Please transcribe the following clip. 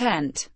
tent